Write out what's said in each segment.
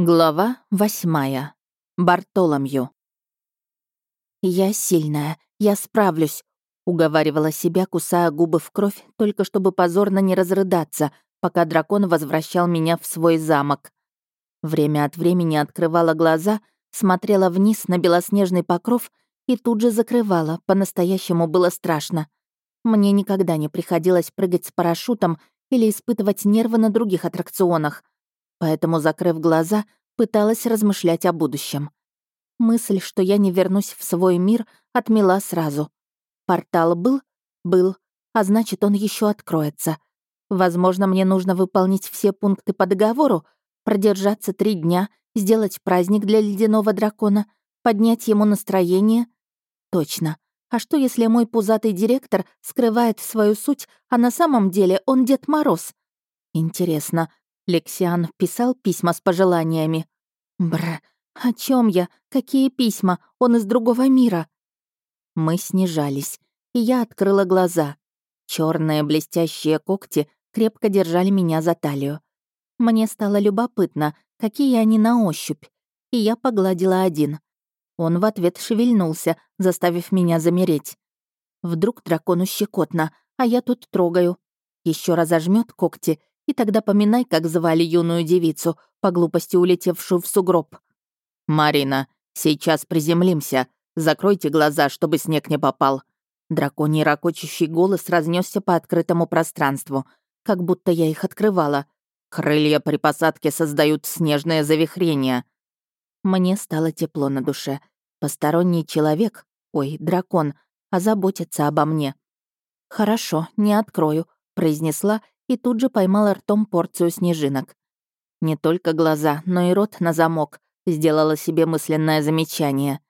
Глава восьмая. Бартоломью. «Я сильная, я справлюсь», — уговаривала себя, кусая губы в кровь, только чтобы позорно не разрыдаться, пока дракон возвращал меня в свой замок. Время от времени открывала глаза, смотрела вниз на белоснежный покров и тут же закрывала, по-настоящему было страшно. Мне никогда не приходилось прыгать с парашютом или испытывать нервы на других аттракционах — поэтому, закрыв глаза, пыталась размышлять о будущем. Мысль, что я не вернусь в свой мир, отмела сразу. Портал был? Был. А значит, он еще откроется. Возможно, мне нужно выполнить все пункты по договору, продержаться три дня, сделать праздник для ледяного дракона, поднять ему настроение. Точно. А что, если мой пузатый директор скрывает свою суть, а на самом деле он Дед Мороз? Интересно, Лексиан писал письма с пожеланиями. Бр, о чем я? Какие письма? Он из другого мира. Мы снижались, и я открыла глаза. Черные блестящие когти крепко держали меня за талию. Мне стало любопытно, какие они на ощупь, и я погладила один. Он в ответ шевельнулся, заставив меня замереть. Вдруг дракону щекотно, а я тут трогаю. Еще разожмет когти, и тогда поминай, как звали юную девицу, по глупости улетевшую в сугроб. «Марина, сейчас приземлимся. Закройте глаза, чтобы снег не попал». Драконий ракочущий голос разнесся по открытому пространству, как будто я их открывала. Крылья при посадке создают снежное завихрение. Мне стало тепло на душе. Посторонний человек, ой, дракон, озаботится обо мне. «Хорошо, не открою», — произнесла и тут же поймала ртом порцию снежинок. Не только глаза, но и рот на замок, сделала себе мысленное замечание.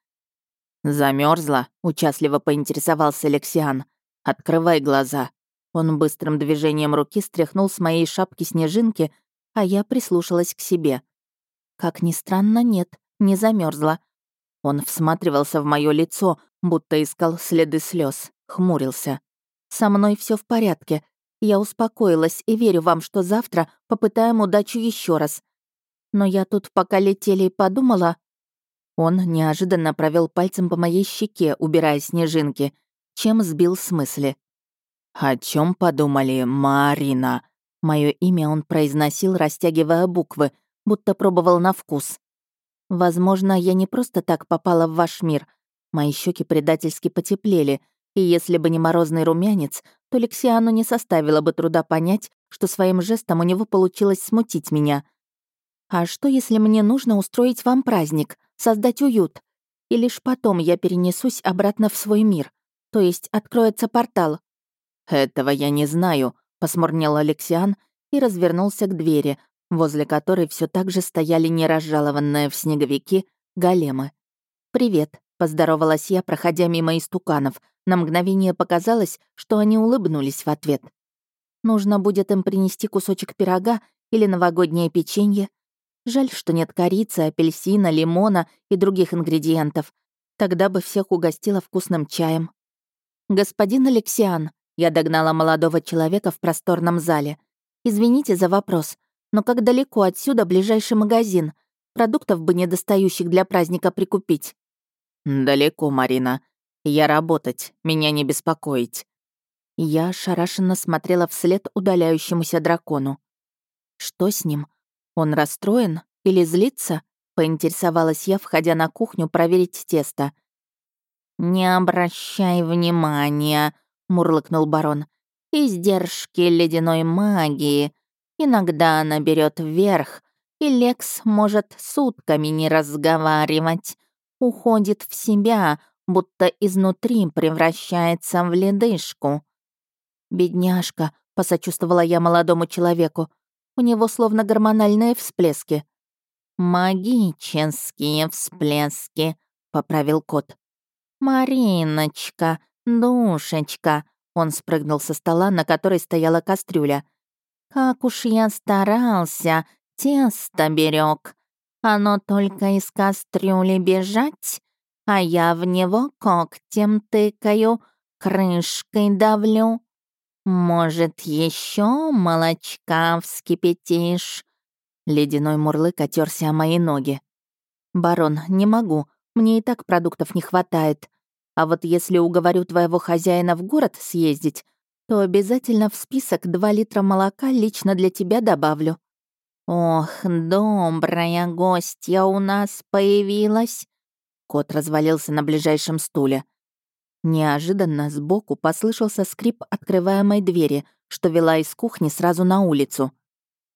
Замерзла, участливо поинтересовался Алексиан. «Открывай глаза». Он быстрым движением руки стряхнул с моей шапки снежинки, а я прислушалась к себе. Как ни странно, нет, не замерзла. Он всматривался в мое лицо, будто искал следы слез, хмурился. «Со мной все в порядке», я успокоилась и верю вам, что завтра попытаем удачу еще раз. Но я тут, пока летели, подумала... Он неожиданно провел пальцем по моей щеке, убирая снежинки, чем сбил с мысли. «О чем подумали, Марина?» Мое имя он произносил, растягивая буквы, будто пробовал на вкус. «Возможно, я не просто так попала в ваш мир. Мои щеки предательски потеплели, и если бы не морозный румянец, то Лексиану не составило бы труда понять, что своим жестом у него получилось смутить меня. «А что, если мне нужно устроить вам праздник, создать уют? И лишь потом я перенесусь обратно в свой мир, то есть откроется портал?» «Этого я не знаю», — посмурнел Алексиан и развернулся к двери, возле которой все так же стояли неразжалованные в снеговики големы. «Привет», Поздоровалась я, проходя мимо истуканов. На мгновение показалось, что они улыбнулись в ответ. Нужно будет им принести кусочек пирога или новогоднее печенье. Жаль, что нет корицы, апельсина, лимона и других ингредиентов. Тогда бы всех угостила вкусным чаем. «Господин Алексиан», — я догнала молодого человека в просторном зале. «Извините за вопрос, но как далеко отсюда ближайший магазин? Продуктов бы недостающих для праздника прикупить». «Далеко, Марина. Я работать, меня не беспокоить». Я шарашенно смотрела вслед удаляющемуся дракону. «Что с ним? Он расстроен или злится?» — поинтересовалась я, входя на кухню проверить тесто. «Не обращай внимания», — мурлыкнул барон. «Издержки ледяной магии. Иногда она берет вверх, и Лекс может сутками не разговаривать уходит в себя, будто изнутри превращается в ледышку. «Бедняжка», — посочувствовала я молодому человеку, «у него словно гормональные всплески». «Магические всплески», — поправил кот. «Мариночка, душечка», — он спрыгнул со стола, на которой стояла кастрюля. «Как уж я старался, тесто берег оно только из кастрюли бежать, а я в него когтем тыкаю, крышкой давлю. Может, еще молочка вскипятишь?» Ледяной мурлык отерся о мои ноги. «Барон, не могу, мне и так продуктов не хватает. А вот если уговорю твоего хозяина в город съездить, то обязательно в список два литра молока лично для тебя добавлю. «Ох, добрая гостья у нас появилась!» Кот развалился на ближайшем стуле. Неожиданно сбоку послышался скрип открываемой двери, что вела из кухни сразу на улицу.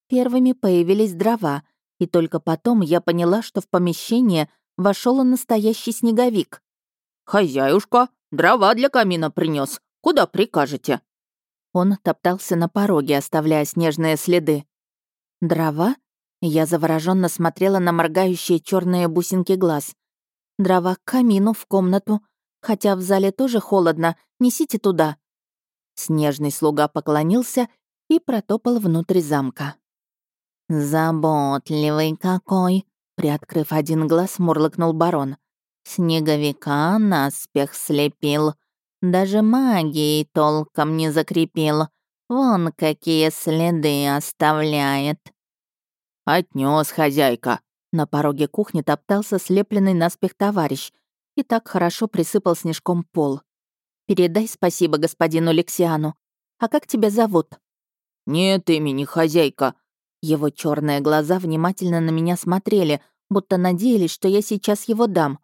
Первыми появились дрова, и только потом я поняла, что в помещение вошел настоящий снеговик. «Хозяюшка, дрова для камина принес. Куда прикажете?» Он топтался на пороге, оставляя снежные следы. «Дрова?» Я завороженно смотрела на моргающие черные бусинки глаз. «Дрова к камину, в комнату. Хотя в зале тоже холодно, несите туда». Снежный слуга поклонился и протопал внутрь замка. «Заботливый какой!» — приоткрыв один глаз, мурлыкнул барон. «Снеговика наспех слепил. Даже магией толком не закрепил. Вон какие следы оставляет. Отнес хозяйка. На пороге кухни топтался слепленный наспех товарищ и так хорошо присыпал снежком пол. «Передай спасибо господину Лексиану. А как тебя зовут?» «Нет имени, хозяйка». Его черные глаза внимательно на меня смотрели, будто надеялись, что я сейчас его дам.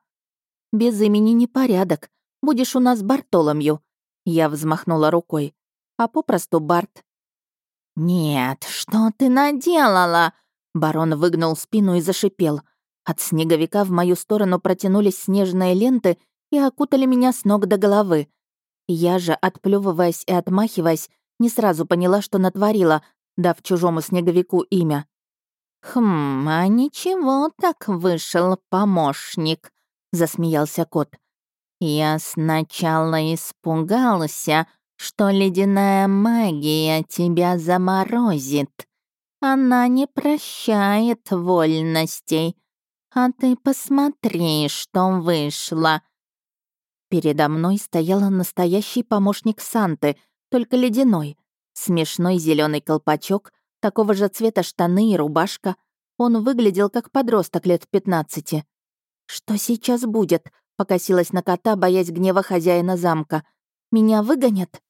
«Без имени непорядок. Будешь у нас Бартоломью». Я взмахнула рукой а попросту Барт. «Нет, что ты наделала?» Барон выгнул спину и зашипел. От снеговика в мою сторону протянулись снежные ленты и окутали меня с ног до головы. Я же, отплёвываясь и отмахиваясь, не сразу поняла, что натворила, дав чужому снеговику имя. «Хм, а ничего, так вышел помощник», — засмеялся кот. «Я сначала испугался, что ледяная магия тебя заморозит. Она не прощает вольностей. А ты посмотри, что вышло». Передо мной стоял настоящий помощник Санты, только ледяной. Смешной зеленый колпачок, такого же цвета штаны и рубашка. Он выглядел как подросток лет 15. «Что сейчас будет?» — покосилась на кота, боясь гнева хозяина замка. «Меня выгонят?»